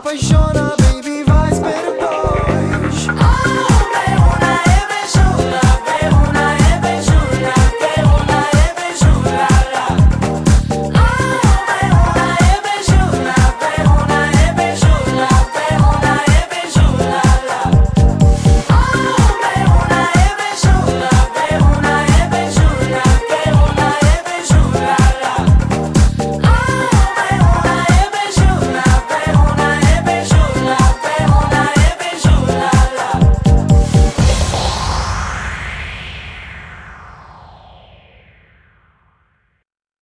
apaixona